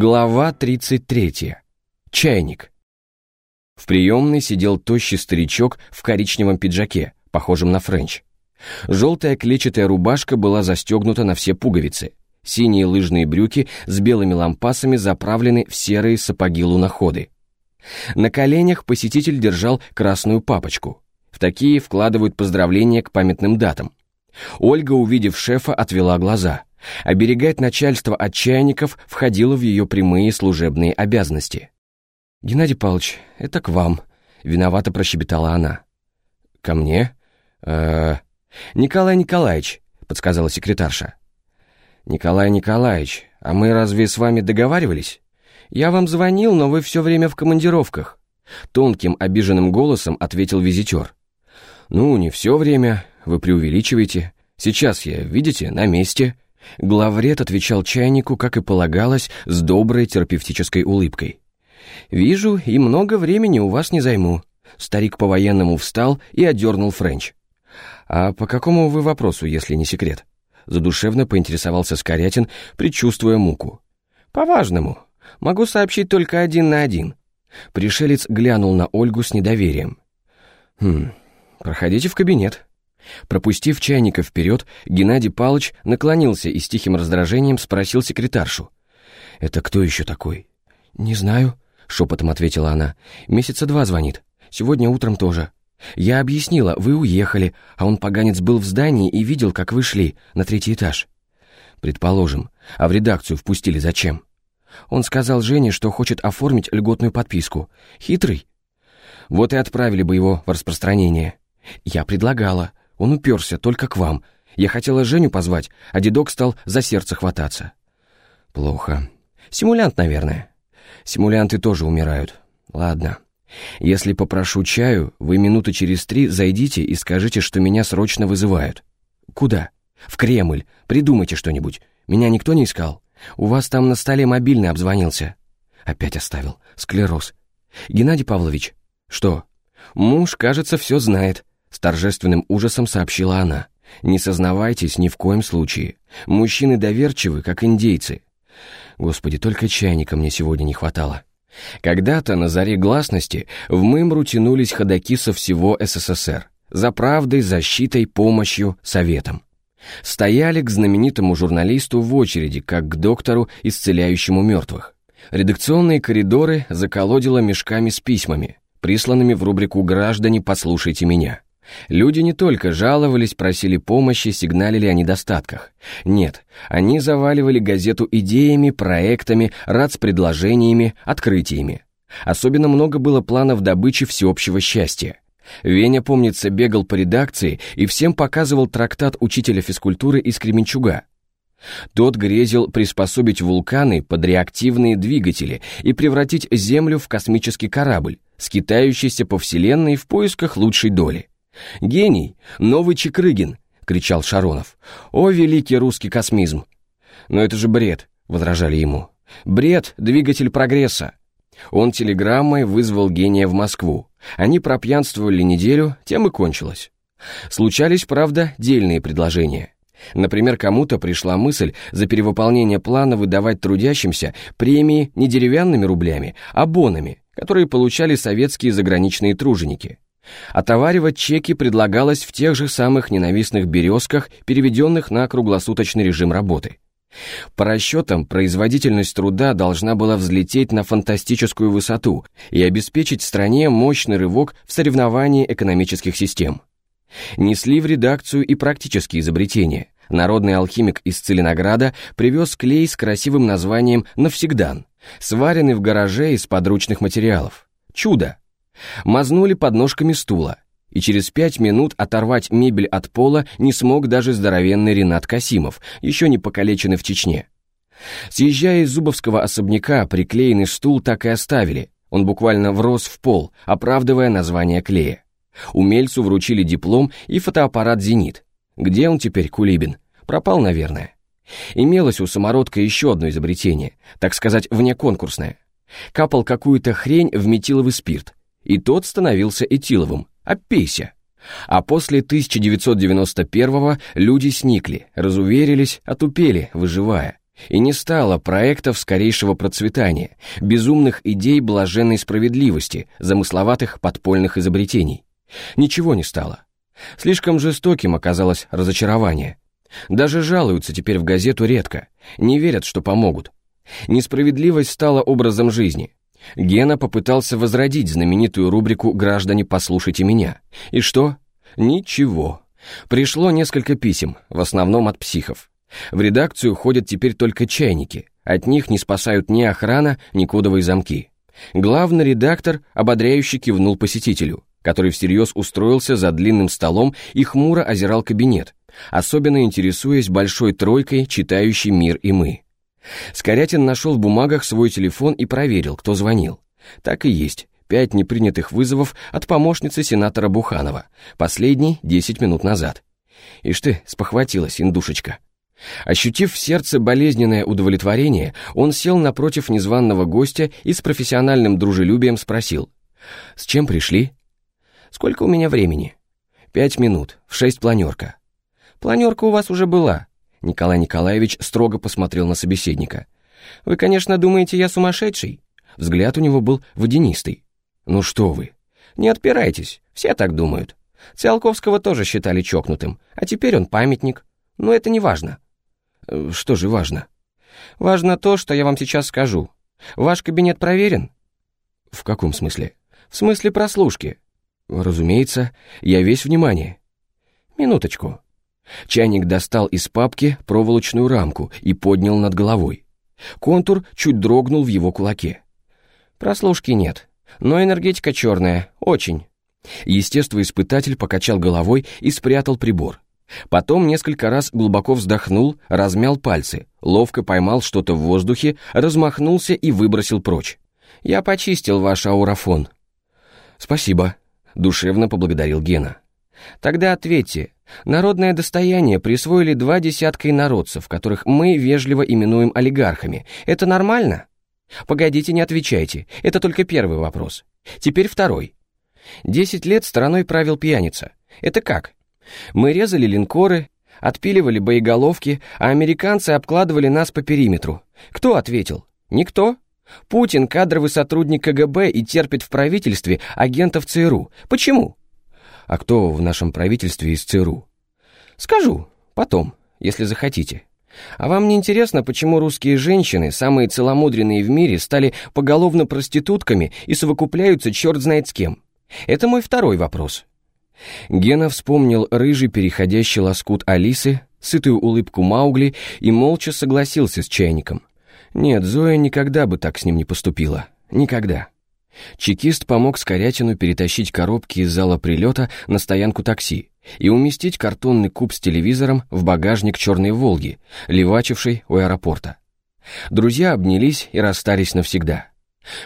Глава 33. Чайник. В приемной сидел тощий старичок в коричневом пиджаке, похожем на френч. Желтая клетчатая рубашка была застегнута на все пуговицы. Синие лыжные брюки с белыми лампасами заправлены в серые сапоги-луноходы. На коленях посетитель держал красную папочку. В такие вкладывают поздравления к памятным датам. Ольга, увидев шефа, отвела глаза – Оберегать начальство от чайников входило в ее прямые служебные обязанности. «Геннадий Павлович, это к вам», — виновато прощебетала она. «Ко мне? э «Николай Николаевич», — подсказала секретарша. «Николай Николаевич, а мы разве с вами договаривались? Я вам звонил, но вы все время в командировках», — тонким обиженным голосом ответил визитер. «Ну, не все время, вы преувеличиваете. Сейчас я, видите, на месте», Главред отвечал чайнику, как и полагалось, с доброй терапевтической улыбкой. «Вижу, и много времени у вас не займу». Старик по-военному встал и одернул Френч. «А по какому вы вопросу, если не секрет?» Задушевно поинтересовался Скорятин, предчувствуя муку. «По-важному. Могу сообщить только один на один». Пришелец глянул на Ольгу с недоверием. «Хм, проходите в кабинет». Пропустив чайника вперед, Геннадий Палыч наклонился и с тихим раздражением спросил секретаршу. «Это кто еще такой?» «Не знаю», — шепотом ответила она. «Месяца два звонит. Сегодня утром тоже. Я объяснила, вы уехали, а он, поганец, был в здании и видел, как вы шли на третий этаж». «Предположим. А в редакцию впустили зачем?» Он сказал Жене, что хочет оформить льготную подписку. Хитрый. Вот и отправили бы его в распространение. Я предлагала. Он уперся только к вам. Я хотела Женю позвать, а дедок стал за сердце хвататься. Плохо. Симулянт, наверное. Симулянты тоже умирают. Ладно. Если попрошу чаю, вы минуты через три зайдите и скажите, что меня срочно вызывают. Куда? В Кремль. Придумайте что-нибудь. Меня никто не искал. У вас там на столе мобильный обзвонился. Опять оставил. Склероз. Геннадий Павлович. Что? Муж, кажется, все знает. С торжественным ужасом сообщила она. «Не сознавайтесь ни в коем случае. Мужчины доверчивы, как индейцы». Господи, только чайника мне сегодня не хватало. Когда-то на заре гласности в Мымру тянулись ходаки со всего СССР. За правдой, защитой, помощью, советом. Стояли к знаменитому журналисту в очереди, как к доктору, исцеляющему мертвых. Редакционные коридоры заколодило мешками с письмами, присланными в рубрику «Граждане, послушайте меня». Люди не только жаловались, просили помощи, сигналили о недостатках. Нет, они заваливали газету идеями, проектами, предложениями, открытиями. Особенно много было планов добычи всеобщего счастья. Веня, помнится, бегал по редакции и всем показывал трактат учителя физкультуры из Кременчуга. Тот грезил приспособить вулканы под реактивные двигатели и превратить Землю в космический корабль, скитающийся по Вселенной в поисках лучшей доли. «Гений! Новый Чекрыгин!» — кричал Шаронов. «О, великий русский космизм!» «Но это же бред!» — возражали ему. «Бред — двигатель прогресса!» Он телеграммой вызвал гения в Москву. Они пропьянствовали неделю, тем и кончилось. Случались, правда, дельные предложения. Например, кому-то пришла мысль за перевыполнение плана выдавать трудящимся премии не деревянными рублями, а бонами, которые получали советские заграничные труженики. Отоваривать чеки предлагалось в тех же самых ненавистных березках, переведенных на круглосуточный режим работы. По расчетам, производительность труда должна была взлететь на фантастическую высоту и обеспечить стране мощный рывок в соревновании экономических систем. Несли в редакцию и практические изобретения. Народный алхимик из Целинограда привез клей с красивым названием «Навсегдан», сваренный в гараже из подручных материалов. Чудо! Мазнули подножками стула, и через пять минут оторвать мебель от пола не смог даже здоровенный Ренат Касимов, еще не покалеченный в Чечне. Съезжая из зубовского особняка, приклеенный стул так и оставили, он буквально врос в пол, оправдывая название клея. Умельцу вручили диплом и фотоаппарат «Зенит». Где он теперь, Кулибин? Пропал, наверное. Имелось у самородка еще одно изобретение, так сказать, внеконкурсное. Капал какую-то хрень в метиловый спирт, и тот становился этиловым, опейся. А после 1991-го люди сникли, разуверились, отупели, выживая. И не стало проектов скорейшего процветания, безумных идей блаженной справедливости, замысловатых подпольных изобретений. Ничего не стало. Слишком жестоким оказалось разочарование. Даже жалуются теперь в газету редко, не верят, что помогут. Несправедливость стала образом жизни. Гена попытался возродить знаменитую рубрику «Граждане, послушайте меня». И что? Ничего. Пришло несколько писем, в основном от психов. В редакцию ходят теперь только чайники. От них не спасают ни охрана, ни кодовые замки. Главный редактор ободряюще кивнул посетителю, который всерьез устроился за длинным столом и хмуро озирал кабинет, особенно интересуясь большой тройкой, читающей «Мир и мы». Скорятин нашел в бумагах свой телефон и проверил, кто звонил. Так и есть, пять непринятых вызовов от помощницы сенатора Буханова, последний десять минут назад. Ишь ты, спохватилась, индушечка. Ощутив в сердце болезненное удовлетворение, он сел напротив незваного гостя и с профессиональным дружелюбием спросил. «С чем пришли?» «Сколько у меня времени?» «Пять минут, в шесть планерка». «Планерка у вас уже была». Николай Николаевич строго посмотрел на собеседника. «Вы, конечно, думаете, я сумасшедший?» Взгляд у него был водянистый. «Ну что вы?» «Не отпирайтесь, все так думают. Циолковского тоже считали чокнутым, а теперь он памятник. Но это не важно». Э, «Что же важно?» «Важно то, что я вам сейчас скажу. Ваш кабинет проверен?» «В каком смысле?» «В смысле прослушки». «Разумеется, я весь внимание». «Минуточку». Чайник достал из папки проволочную рамку и поднял над головой. Контур чуть дрогнул в его кулаке. «Прослушки нет. Но энергетика черная, очень. Естествоиспытатель покачал головой и спрятал прибор. Потом несколько раз глубоко вздохнул, размял пальцы, ловко поймал что-то в воздухе, размахнулся и выбросил прочь. «Я почистил ваш аурофон». «Спасибо», — душевно поблагодарил Гена. «Тогда ответьте. Народное достояние присвоили два десятка инородцев, которых мы вежливо именуем олигархами. Это нормально?» Погодите, не отвечайте. Это только первый вопрос. Теперь второй. Десять лет страной правил пьяница. Это как? Мы резали линкоры, отпиливали боеголовки, а американцы обкладывали нас по периметру. Кто ответил? Никто. Путин кадровый сотрудник КГБ и терпит в правительстве агентов ЦРУ. Почему? А кто в нашем правительстве из ЦРУ? Скажу, потом, если захотите. А вам не интересно, почему русские женщины, самые целомудренные в мире, стали поголовно проститутками и совокупляются черт знает с кем? Это мой второй вопрос. Гена вспомнил рыжий переходящий лоскут Алисы, сытую улыбку Маугли и молча согласился с чайником. Нет, Зоя никогда бы так с ним не поступила. Никогда. Чекист помог Скорятину перетащить коробки из зала прилета на стоянку такси и уместить картонный куб с телевизором в багажник черной «Волги», левачившей у аэропорта. Друзья обнялись и расстались навсегда.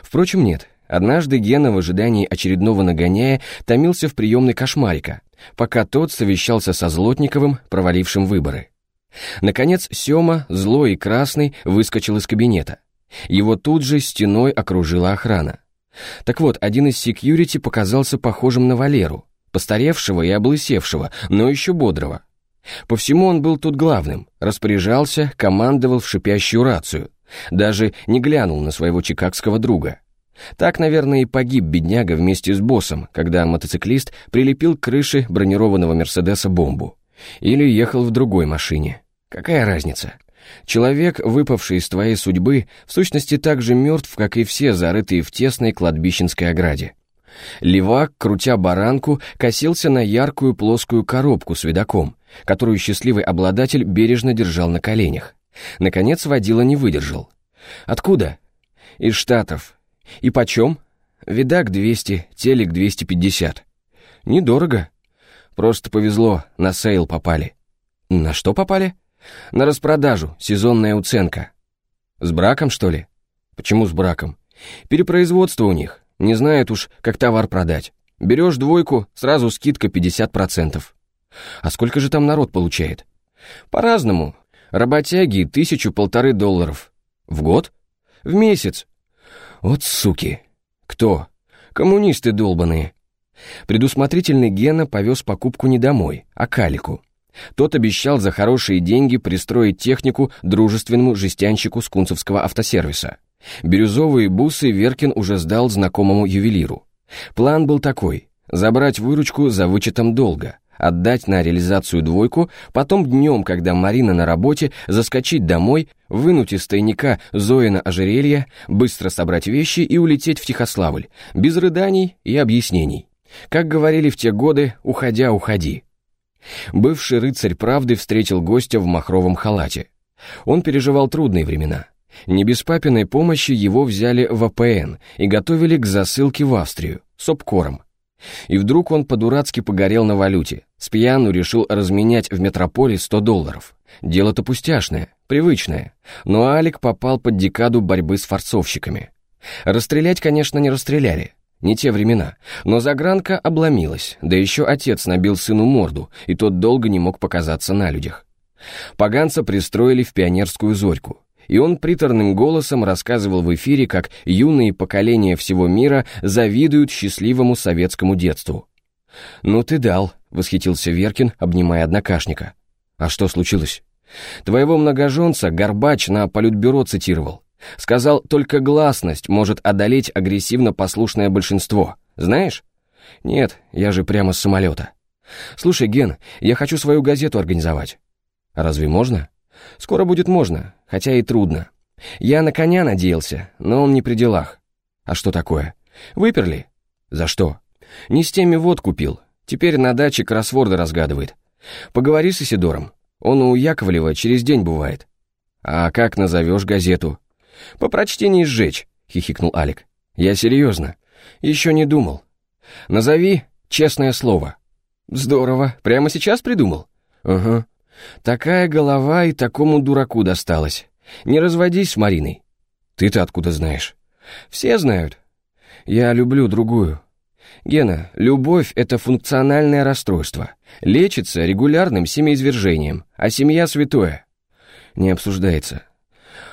Впрочем, нет. Однажды Гена в ожидании очередного нагоняя томился в приемной кошмарика, пока тот совещался со Злотниковым, провалившим выборы. Наконец Сема, злой и красный, выскочил из кабинета. Его тут же стеной окружила охрана. Так вот, один из секьюрити показался похожим на Валеру, постаревшего и облысевшего, но еще бодрого. По всему он был тут главным, распоряжался, командовал в шипящую рацию, даже не глянул на своего чикагского друга. Так, наверное, и погиб бедняга вместе с боссом, когда мотоциклист прилепил к крыше бронированного Мерседеса бомбу. Или ехал в другой машине. Какая разница? Человек, выпавший из твоей судьбы, в сущности так же мертв, как и все зарытые в тесной кладбищенской ограде. Левак, крутя баранку, косился на яркую плоскую коробку с видоком, которую счастливый обладатель бережно держал на коленях. Наконец водила не выдержал. «Откуда?» «Из Штатов. И почем?» «Видак 200, телек 250». «Недорого». «Просто повезло, на sale попали». «На что попали?» На распродажу, сезонная уценка. С браком, что ли? Почему с браком? Перепроизводство у них. Не знают уж, как товар продать. Берешь двойку, сразу скидка 50%. А сколько же там народ получает? По-разному. Работяги тысячу-полторы долларов. В год? В месяц. Вот суки. Кто? Коммунисты долбаные. Предусмотрительный Гена повез покупку не домой, а Калику. Тот обещал за хорошие деньги пристроить технику дружественному жестянщику скунцевского автосервиса. Бирюзовые бусы Веркин уже сдал знакомому ювелиру. План был такой – забрать выручку за вычетом долга, отдать на реализацию двойку, потом днем, когда Марина на работе, заскочить домой, вынуть из тайника Зоина ожерелье, быстро собрать вещи и улететь в Тихославль, без рыданий и объяснений. Как говорили в те годы, уходя, уходи. Бывший рыцарь правды встретил гостя в махровом халате. Он переживал трудные времена. Не без папиной помощи его взяли в АПН и готовили к засылке в Австрию, с обкором. И вдруг он по-дурацки погорел на валюте. С пьяну решил разменять в метрополе 100 долларов. Дело-то пустяшное, привычное. Но Алик попал под декаду борьбы с форцовщиками. Расстрелять, конечно, не расстреляли. Не те времена. Но загранка обломилась, да еще отец набил сыну морду, и тот долго не мог показаться на людях. Поганца пристроили в пионерскую зорьку, и он приторным голосом рассказывал в эфире, как юные поколения всего мира завидуют счастливому советскому детству. «Ну ты дал», — восхитился Веркин, обнимая однокашника. «А что случилось?» «Твоего многоженца Горбач на политбюро цитировал. Сказал, только гласность может одолеть агрессивно-послушное большинство. Знаешь? Нет, я же прямо с самолета. Слушай, Ген, я хочу свою газету организовать. Разве можно? Скоро будет можно, хотя и трудно. Я на коня надеялся, но он не при делах. А что такое? Выперли? За что? Не с теми вот купил. Теперь на даче кроссворды разгадывает. Поговори с Исидором. Он у Яковлева через день бывает. А как назовешь газету? «По прочтении сжечь», — хихикнул Алик. «Я серьезно. Еще не думал. Назови честное слово». «Здорово. Прямо сейчас придумал?» «Ага. Такая голова и такому дураку досталась. Не разводись с Мариной». «Ты-то откуда знаешь?» «Все знают. Я люблю другую». «Гена, любовь — это функциональное расстройство. Лечится регулярным семяизвержением, а семья святое». «Не обсуждается.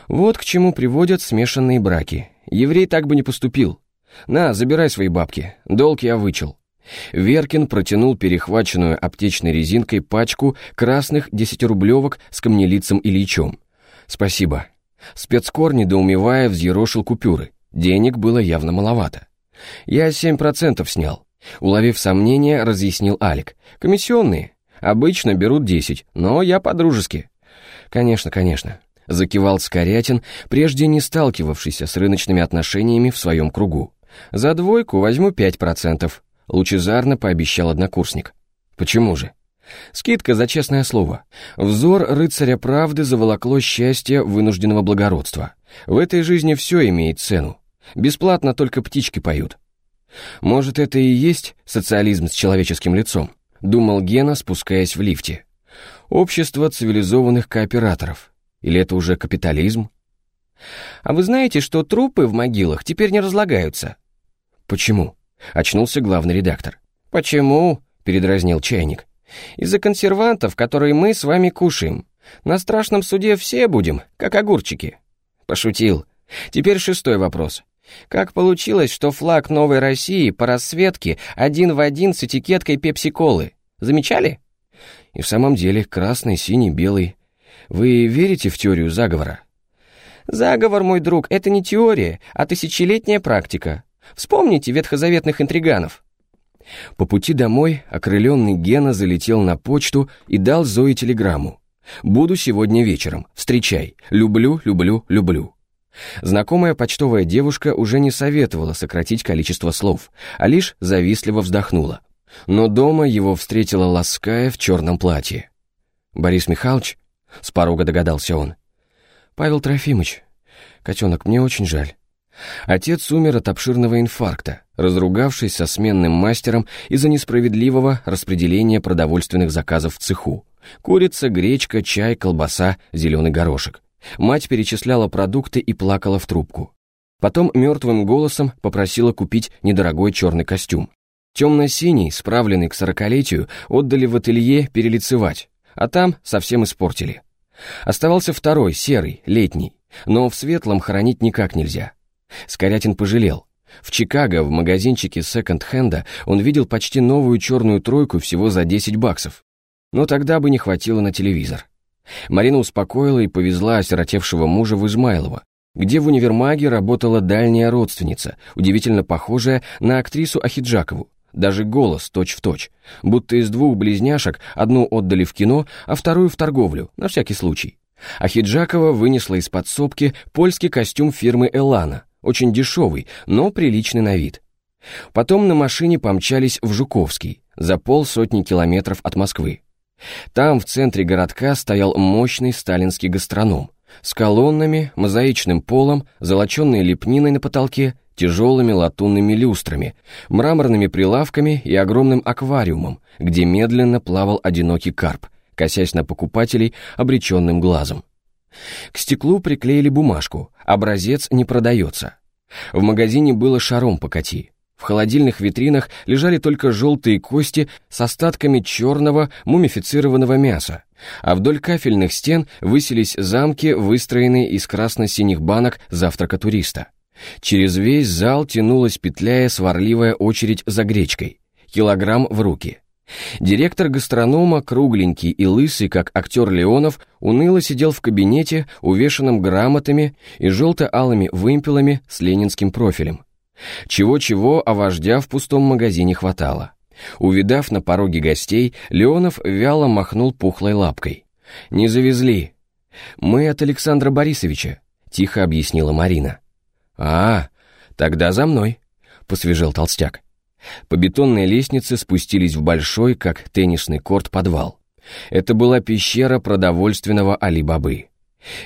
Вот к чему приводят смешанные браки. Еврей так бы не поступил. На, забирай свои бабки, долг я вычел. Веркин протянул перехваченную аптечной резинкой пачку красных десятирублевок с камнелицем Ильичом. «Спасибо». Спецкор, недоумевая, взъерошил купюры. Денег было явно маловато. «Я семь процентов снял». Уловив сомнение, разъяснил Алик. «Комиссионные. Обычно берут десять, но я по-дружески». «Конечно, конечно закивал Скорятин, прежде не сталкивавшийся с рыночными отношениями в своем кругу. «За двойку возьму пять процентов», — лучезарно пообещал однокурсник. «Почему же?» Скидка за честное слово. Взор рыцаря правды заволокло счастье вынужденного благородства. В этой жизни все имеет цену. Бесплатно только птички поют. Может, это и есть социализм с человеческим лицом? Думал Гена, спускаясь в лифте. Общество цивилизованных кооператоров. Или это уже капитализм? А вы знаете, что трупы в могилах теперь не разлагаются? Почему? Очнулся главный редактор. Почему? Передразнил чайник. Из-за консервантов, которые мы с вами кушаем. На страшном суде все будем, как огурчики. Пошутил. Теперь шестой вопрос. Как получилось, что флаг Новой России по расцветке один в один с этикеткой пепси-колы? Замечали? И в самом деле красный, синий, белый. Вы верите в теорию заговора? Заговор, мой друг, это не теория, а тысячелетняя практика. Вспомните ветхозаветных интриганов. По пути домой окрыленный Гена залетел на почту и дал Зое телеграмму. «Буду сегодня вечером. Встречай. Люблю, люблю, люблю». Знакомая почтовая девушка уже не советовала сократить количество слов, а лишь завистливо вздохнула. Но дома его встретила Лаская в черном платье. «Борис Михайлович?» С порога догадался он. «Павел Трофимович, котенок, мне очень жаль». Отец умер от обширного инфаркта, разругавшись со сменным мастером из-за несправедливого распределения продовольственных заказов в цеху. Курица, гречка, чай, колбаса, зеленый горошек. Мать перечисляла продукты и плакала в трубку. Потом мертвым голосом попросила купить недорогой черный костюм. Темно-синий, справленный к сорокалетию, отдали в ателье перелицевать, а там совсем испортили. Оставался второй, серый, летний, но в светлом хранить никак нельзя. Скорятин пожалел. В Чикаго в магазинчике секонд-хенда он видел почти новую черную тройку всего за 10 баксов. но тогда бы не хватило на телевизор. Марина успокоила и повезла осиротевшего мужа в Измайлово, где в универмаге работала дальняя родственница, удивительно похожая на актрису Ахиджакову, даже голос точь-в-точь, точь, будто из двух близняшек одну отдали в кино, а вторую в торговлю, на всякий случай. Ахиджакова вынесла из подсобки польский костюм фирмы «Элана», очень дешевый, но приличный на вид. Потом на машине помчались в Жуковский, за полсотни километров от Москвы. Там, в центре городка, стоял мощный сталинский гастроном с колоннами, мозаичным полом, золоченной лепниной на потолке, тяжелыми латунными люстрами, мраморными прилавками и огромным аквариумом, где медленно плавал одинокий карп, косясь на покупателей обреченным глазом. К стеклу приклеили бумажку, образец не продается. В магазине было шаром покати. В холодильных витринах лежали только желтые кости с остатками черного мумифицированного мяса, а вдоль кафельных стен высились замки, выстроенные из красно-синих банок завтрака туриста. Через весь зал тянулась петляя сварливая очередь за гречкой, килограмм в руки. Директор гастронома, кругленький и лысый, как актер Леонов, уныло сидел в кабинете, увешанном грамотами и желто-алыми вымпелами с ленинским профилем. Чего-чего, а вождя в пустом магазине хватало. Увидав на пороге гостей, Леонов вяло махнул пухлой лапкой. «Не завезли. Мы от Александра Борисовича», — тихо объяснила Марина. «А, тогда за мной», — посвежел толстяк. По бетонной лестнице спустились в большой, как теннисный корт, подвал. Это была пещера продовольственного Али-Бабы.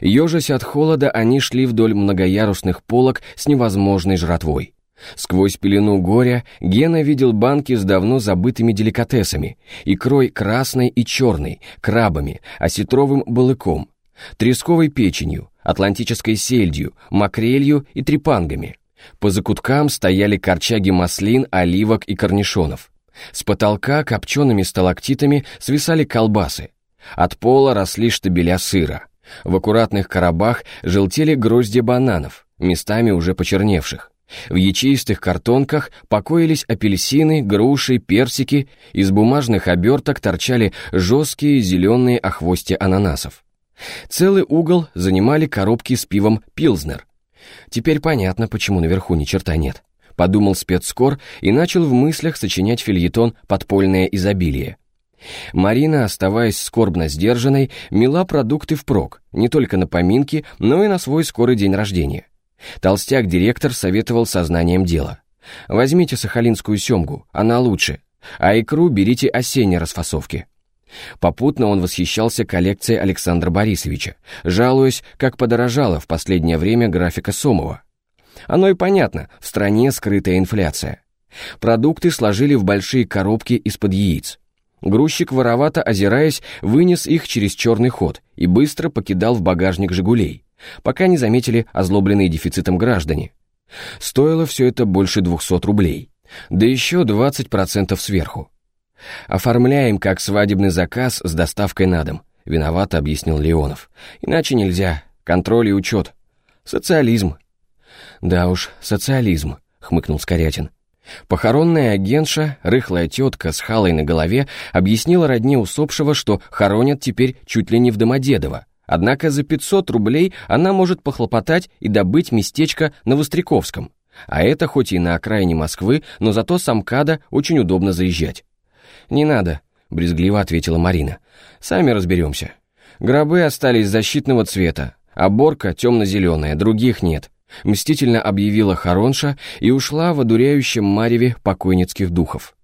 Ежась от холода, они шли вдоль многоярусных полок с невозможной жратвой. Сквозь пелену горя Гена видел банки с давно забытыми деликатесами, икрой красной и черной, крабами, осетровым балыком, тресковой печенью, атлантической сельдью, макрелью и трепангами. По закуткам стояли корчаги маслин, оливок и корнишонов. С потолка копчеными сталактитами свисали колбасы. От пола росли штабеля сыра. В аккуратных коробах желтели гроздья бананов, местами уже почерневших. В ячеистых картонках покоились апельсины, груши, персики, из бумажных оберток торчали жесткие зеленые охвостья ананасов. Целый угол занимали коробки с пивом «Пилзнер». Теперь понятно, почему наверху ни черта нет. Подумал спецскор и начал в мыслях сочинять фильетон «Подпольное изобилие». Марина, оставаясь скорбно сдержанной, мела продукты впрок, не только на поминки, но и на свой скорый день рождения. Толстяк-директор советовал сознанием дела. Возьмите сахалинскую семгу, она лучше, а икру берите осенней расфасовки. Попутно он восхищался коллекцией Александра Борисовича, жалуясь, как подорожала в последнее время графика Сомова. Оно и понятно, в стране скрытая инфляция. Продукты сложили в большие коробки из-под яиц. Грузчик, воровато озираясь, вынес их через черный ход и быстро покидал в багажник «Жигулей», пока не заметили озлобленные дефицитом граждане. Стоило все это больше 200 рублей, да еще 20% сверху. «Оформляем как свадебный заказ с доставкой на дом», — виновато объяснил Леонов. «Иначе нельзя. Контроль и учет. Социализм». «Да уж, социализм», — хмыкнул Скорятин. Похоронная агентша, рыхлая тетка с халой на голове, объяснила родне усопшего, что хоронят теперь чуть ли не в Домодедово, однако за 500 рублей она может похлопотать и добыть местечко на Востряковском. А это хоть и на окраине Москвы, но зато с Амкада очень удобно заезжать. «Не надо», — брезгливо ответила Марина. «Сами разберемся. Гробы остались защитного цвета, а борка темно-зеленая, других нет», — мстительно объявила Харонша и ушла в одуряющем мареве покойницких духов.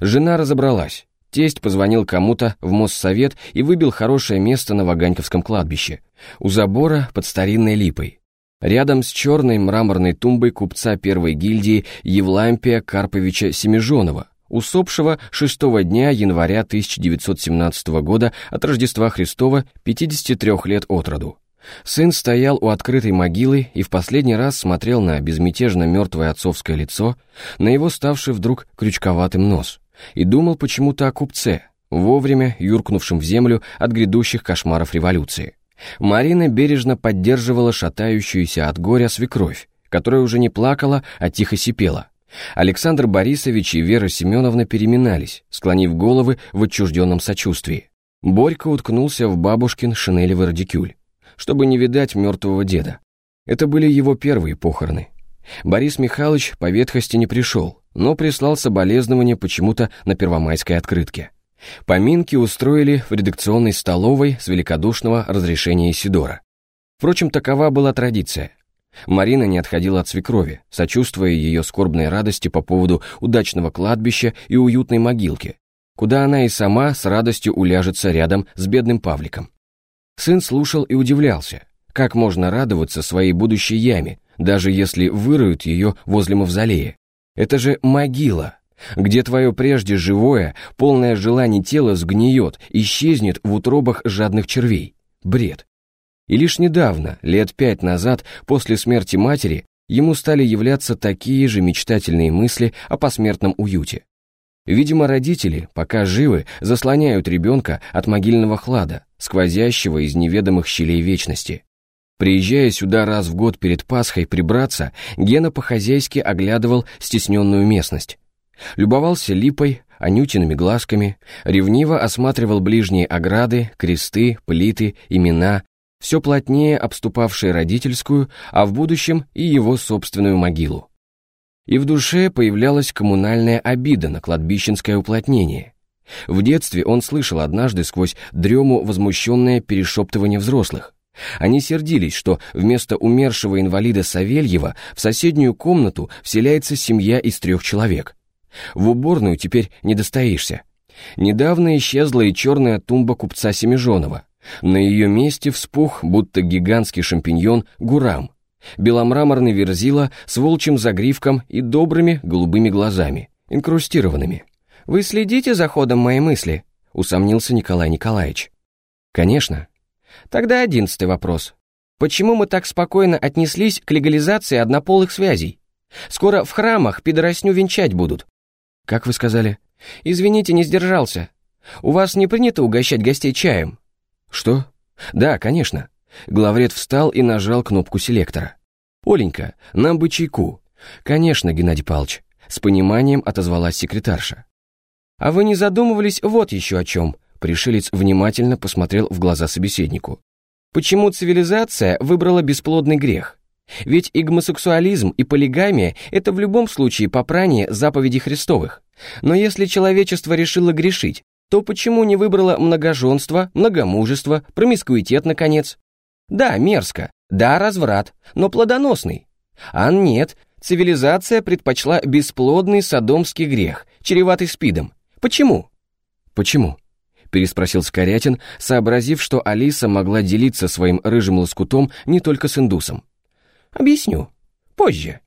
Жена разобралась. Тесть позвонил кому-то в Моссовет и выбил хорошее место на Ваганьковском кладбище, у забора под старинной липой. Рядом с черной мраморной тумбой купца первой гильдии Евлампия Карповича Семижонова, усопшего 6 дня января 1917 года от Рождества Христова 53 лет от роду. Сын стоял у открытой могилы и в последний раз смотрел на безмятежно мертвое отцовское лицо, на его ставший вдруг крючковатым нос, и думал почему-то о купце, вовремя юркнувшем в землю от грядущих кошмаров революции. Марина бережно поддерживала шатающуюся от горя свекровь, которая уже не плакала, а тихо сипела. Александр Борисович и Вера Семеновна переминались, склонив головы в отчужденном сочувствии. Борька уткнулся в бабушкин шинелевый радикюль, чтобы не видать мертвого деда. Это были его первые похороны. Борис Михайлович по ветхости не пришел, но прислал соболезнования почему-то на первомайской открытке. Поминки устроили в редакционной столовой с великодушного разрешения Сидора. Впрочем, такова была традиция. Марина не отходила от свекрови, сочувствуя ее скорбной радости по поводу удачного кладбища и уютной могилки, куда она и сама с радостью уляжется рядом с бедным Павликом. Сын слушал и удивлялся, как можно радоваться своей будущей яме, даже если выроют ее возле мавзолея. Это же могила, где твое прежде живое, полное желаний тело сгниет, исчезнет в утробах жадных червей. Бред. И лишь недавно, лет пять назад, после смерти матери, ему стали являться такие же мечтательные мысли о посмертном уюте. Видимо, родители, пока живы, заслоняют ребенка от могильного хлада, сквозящего из неведомых щелей вечности. Приезжая сюда раз в год перед Пасхой прибраться, Гена по-хозяйски оглядывал стесненную местность. Любовался липой, анютиными глазками, ревниво осматривал ближние ограды, кресты, плиты, имена, все плотнее обступавшие родительскую, а в будущем и его собственную могилу. И в душе появлялась коммунальная обида на кладбищенское уплотнение. В детстве он слышал однажды сквозь дрему возмущенное перешептывание взрослых. Они сердились, что вместо умершего инвалида Савельева в соседнюю комнату вселяется семья из трех человек. В уборную теперь не достоишься. Недавно исчезла и черная тумба купца Семижонова. На ее месте вспух, будто гигантский шампиньон, гурам. Беломраморный верзила с волчьим загривком и добрыми голубыми глазами, инкрустированными. «Вы следите за ходом моей мысли?» — усомнился Николай Николаевич. «Конечно», Тогда одиннадцатый вопрос. Почему мы так спокойно отнеслись к легализации однополых связей? Скоро в храмах пидоросню венчать будут. Как вы сказали? Извините, не сдержался. У вас не принято угощать гостей чаем? Что? Да, конечно. Главред встал и нажал кнопку селектора. «Оленька, нам бы чайку». «Конечно, Геннадий Павлович», — с пониманием отозвалась секретарша. «А вы не задумывались вот еще о чем?» Пришелец внимательно посмотрел в глаза собеседнику. Почему цивилизация выбрала бесплодный грех? Ведь и гомосексуализм, и полигамия – это в любом случае попрание заповедей Христовых. Но если человечество решило грешить, то почему не выбрало многоженство, многомужество, промискуитет, наконец? Да, мерзко, да, разврат, но плодоносный. А нет, цивилизация предпочла бесплодный садомский грех, чреватый спидом. Почему? Почему? переспросил Скорятин, сообразив, что Алиса могла делиться своим рыжим лоскутом не только с индусом. «Объясню. Позже.